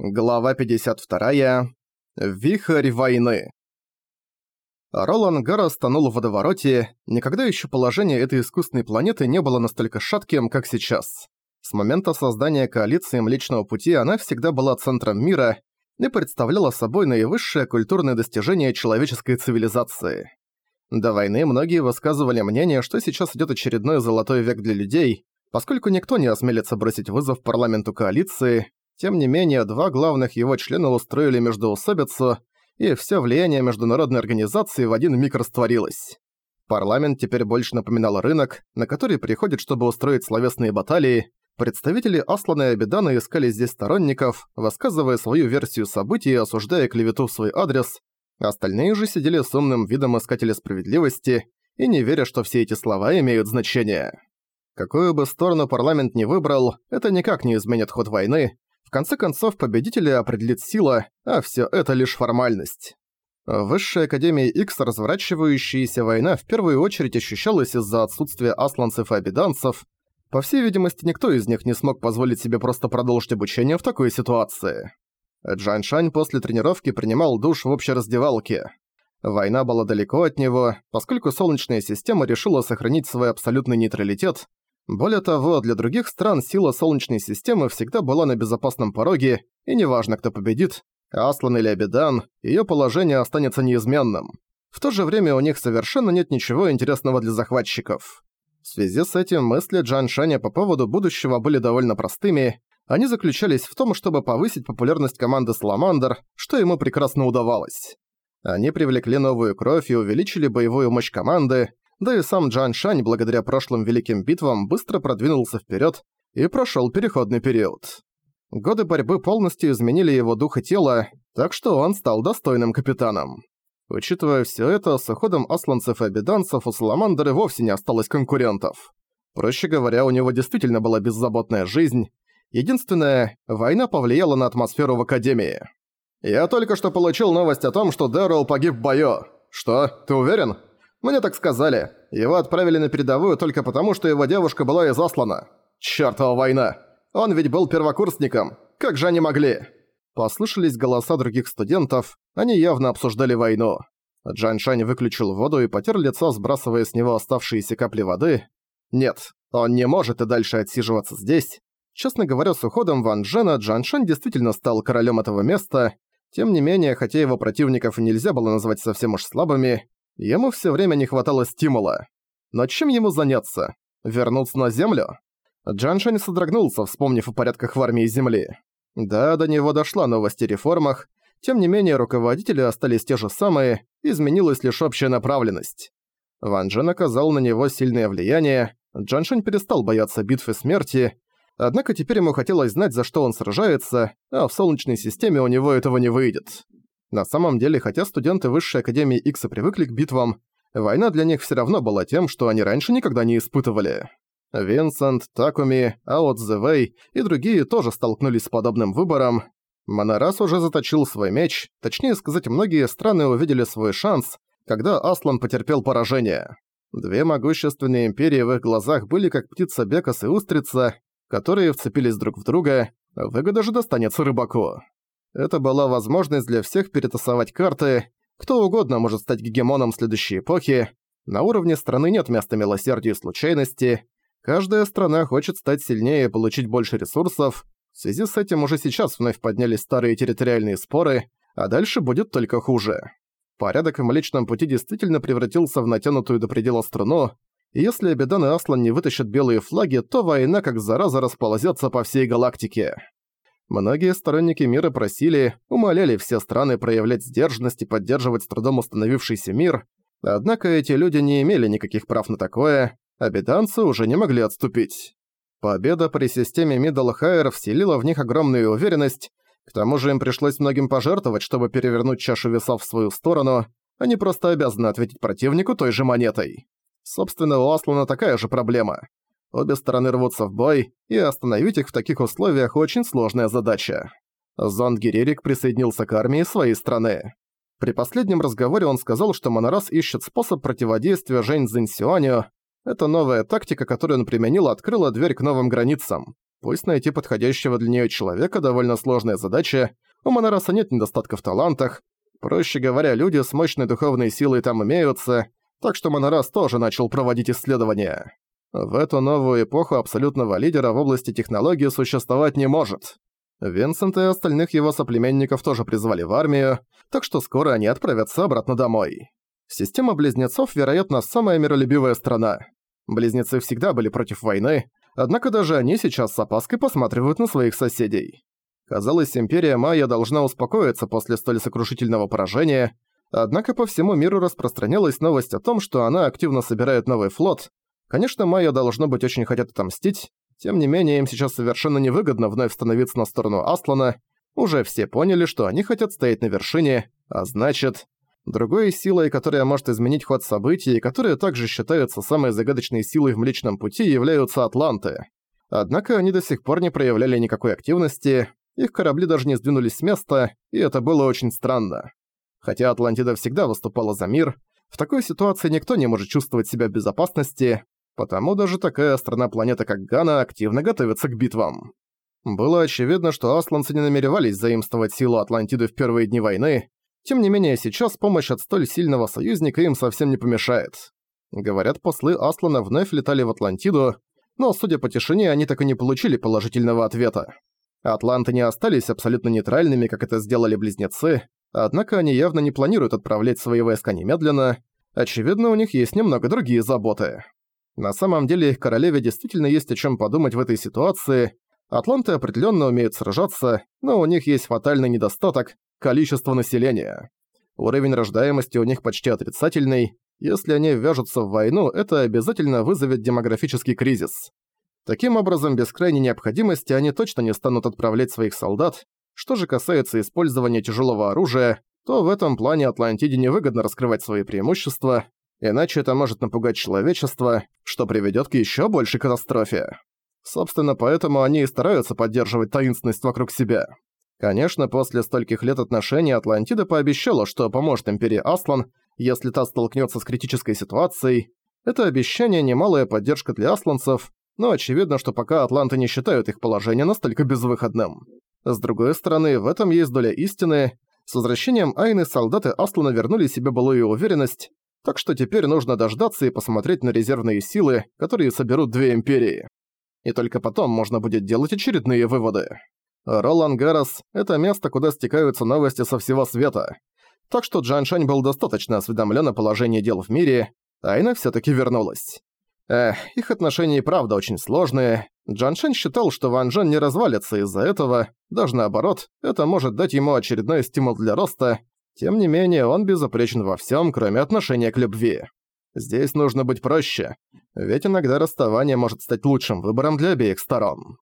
Глава 52. Вихрь войны. Ролан Гаррес тонул в водовороте, никогда еще положение этой искусственной планеты не было настолько шатким, как сейчас. С момента создания коалиции Млечного Пути она всегда была центром мира и представляла собой наивысшее культурное достижение человеческой цивилизации. До войны многие высказывали мнение, что сейчас идет очередной золотой век для людей, поскольку никто не осмелится бросить вызов парламенту коалиции, тем не менее, два главных его члена устроили междоусобицу, и все влияние международной организации в один миг растворилось. Парламент теперь больше напоминал рынок, на который приходят, чтобы устроить словесные баталии. Представители Аслана и Абидана искали здесь сторонников, высказывая свою версию событий и осуждая клевету в свой адрес. Остальные же сидели с умным видом искателя справедливости и не веря, что все эти слова имеют значение. Какую бы сторону парламент не выбрал, это никак не изменит ход войны, в конце концов, победителя определит сила, а всё это лишь формальность. В Высшей Академии X разворачивающаяся война в первую очередь ощущалась из-за отсутствия асланцев и обиданцев. По всей видимости, никто из них не смог позволить себе просто продолжить обучение в такой ситуации. Джан Шань после тренировки принимал душ в общей раздевалке. Война была далеко от него, поскольку Солнечная система решила сохранить свой абсолютный нейтралитет, более того, для других стран сила Солнечной системы всегда была на безопасном пороге, и неважно, кто победит, Аслан или Абидан, её положение останется неизменным. В то же время у них совершенно нет ничего интересного для захватчиков. В связи с этим мысли Джан Шаня по поводу будущего были довольно простыми. Они заключались в том, чтобы повысить популярность команды Саламандр, что ему прекрасно удавалось. Они привлекли новую кровь и увеличили боевую мощь команды, да и сам Джан Шань благодаря прошлым великим битвам быстро продвинулся вперед и прошел переходный период. Годы борьбы полностью изменили его дух и тело, так что он стал достойным капитаном. Учитывая все это, с уходом асланцев и обеданцев у Саламандеры вовсе не осталось конкурентов. Проще говоря, у него действительно была беззаботная жизнь. Единственное, война повлияла на атмосферу в Академии. «Я только что получил новость о том, что Дэрроу погиб в бою. Что, ты уверен?» Мне так сказали. Его отправили на передовую только потому, что его девушка была изослана. Чёртова война! Он ведь был первокурсником. Как же они могли?» Послышались голоса других студентов, они явно обсуждали войну. Джан Шань выключил воду и потер лицо, сбрасывая с него оставшиеся капли воды. Нет, он не может и дальше отсиживаться здесь. Честно говоря, с уходом Ван Джена Джан Шань действительно стал королем этого места. Тем не менее, хотя его противников нельзя было назвать совсем уж слабыми, Ему все время не хватало стимула. Но чем ему заняться? Вернуться на Землю? Джаншань содрогнулся, вспомнив о порядках в армии Земли. Да, до него дошла новость о реформах, тем не менее руководители остались те же самые, изменилась лишь общая направленность. Ван Джен оказал на него сильное влияние, Джаншань перестал бояться битвы смерти, однако теперь ему хотелось знать, за что он сражается, а в Солнечной системе у него этого не выйдет. На самом деле, хотя студенты Высшей Академии Икса привыкли к битвам, война для них всё равно была тем, что они раньше никогда не испытывали. Винсент, Такуми, Ао Цзэвэй и другие тоже столкнулись с подобным выбором. Монорас уже заточил свой меч, точнее сказать, многие страны увидели свой шанс, когда Аслан потерпел поражение. Две могущественные империи в их глазах были как птица Бекас и Устрица, которые вцепились друг в друга, выгода же достанется рыбаку. Это была возможность для всех перетасовать карты. Кто угодно может стать гегемоном следующей эпохи. На уровне страны нет места милосердию и случайности. Каждая страна хочет стать сильнее и получить больше ресурсов. В связи с этим уже сейчас вновь поднялись старые территориальные споры, а дальше будет только хуже. Порядок в Млечном Пути действительно превратился в натянутую до предела струну, и если Абидан и Аслан не вытащат белые флаги, то война как зараза расползется по всей галактике. Многие сторонники мира просили, умоляли все страны проявлять сдержанность и поддерживать с трудом установившийся мир, однако эти люди не имели никаких прав на такое, а беданцы уже не могли отступить. Победа при системе Middle Higher вселила в них огромную уверенность, к тому же им пришлось многим пожертвовать, чтобы перевернуть чашу весов в свою сторону, они просто обязаны ответить противнику той же монетой. Собственно, у Аслана такая же проблема. Обе стороны рвутся в бой, и остановить их в таких условиях очень сложная задача. Зонд Герерик присоединился к армии своей страны. При последнем разговоре он сказал, что Монорас ищет способ противодействия Жень Цзиньсюаню. Эта новая тактика, которую он применил, открыла дверь к новым границам. Пусть найти подходящего для неё человека довольно сложная задача, у Монораса нет недостатков в талантах. Проще говоря, люди с мощной духовной силой там имеются, так что Монорас тоже начал проводить исследования. В эту новую эпоху абсолютного лидера в области технологий существовать не может. Винсент и остальных его соплеменников тоже призвали в армию, так что скоро они отправятся обратно домой. Система близнецов, вероятно, самая миролюбивая страна. Близнецы всегда были против войны, однако даже они сейчас с опаской посматривают на своих соседей. Казалось, Империя Майя должна успокоиться после столь сокрушительного поражения, однако по всему миру распространялась новость о том, что она активно собирает новый флот. Конечно, Майя должно быть очень хотят отомстить, тем не менее им сейчас совершенно невыгодно вновь становиться на сторону Аслана, уже все поняли, что они хотят стоять на вершине, а значит... Другой силой, которая может изменить ход событий и которая также считается самой загадочной силой в Млечном Пути, являются Атланты. Однако они до сих пор не проявляли никакой активности, их корабли даже не сдвинулись с места, и это было очень странно. Хотя Атлантида всегда выступала за мир, в такой ситуации никто не может чувствовать себя в безопасности, потому даже такая страна-планета, как Гана, активно готовится к битвам. Было очевидно, что асланцы не намеревались заимствовать силу Атлантиды в первые дни войны, тем не менее сейчас помощь от столь сильного союзника им совсем не помешает. Говорят, послы Аслана вновь летали в Атлантиду, но, судя по тишине, они так и не получили положительного ответа. Атланты не остались абсолютно нейтральными, как это сделали близнецы, однако они явно не планируют отправлять свои войска немедленно. Очевидно, у них есть немного другие заботы. На самом деле королеве действительно есть о чем подумать в этой ситуации. Атланты определенно умеют сражаться, но у них есть фатальный недостаток – количество населения. Уровень рождаемости у них почти отрицательный. Если они ввяжутся в войну, это обязательно вызовет демографический кризис. Таким образом, без крайней необходимости они точно не станут отправлять своих солдат. Что же касается использования тяжелого оружия, то в этом плане Атлантиде невыгодно раскрывать свои преимущества, иначе это может напугать человечество, что приведет к еще большей катастрофе. Собственно, поэтому они и стараются поддерживать таинственность вокруг себя. Конечно, после стольких лет отношений Атлантида пообещала, что поможет Империи Аслан, если та столкнется с критической ситуацией. Это обещание немалая поддержка для асланцев, но очевидно, что пока атланты не считают их положение настолько безвыходным. С другой стороны, в этом есть доля истины. С возвращением Айны солдаты Аслана вернули себе былую уверенность, так что теперь нужно дождаться и посмотреть на резервные силы, которые соберут две империи. И только потом можно будет делать очередные выводы. Ролан Гарас – это место, куда стекаются новости со всего света. Так что Джан Шань был достаточно осведомлен о положении дел в мире, Айна все таки вернулась. Эх, их отношения и правда очень сложные. Джан Шэнь считал, что Ван Джен не развалится из-за этого, даже наоборот, это может дать ему очередной стимул для роста. Тем не менее, он безупречен во всем, кроме отношения к любви. Здесь нужно быть проще, ведь иногда расставание может стать лучшим выбором для обеих сторон.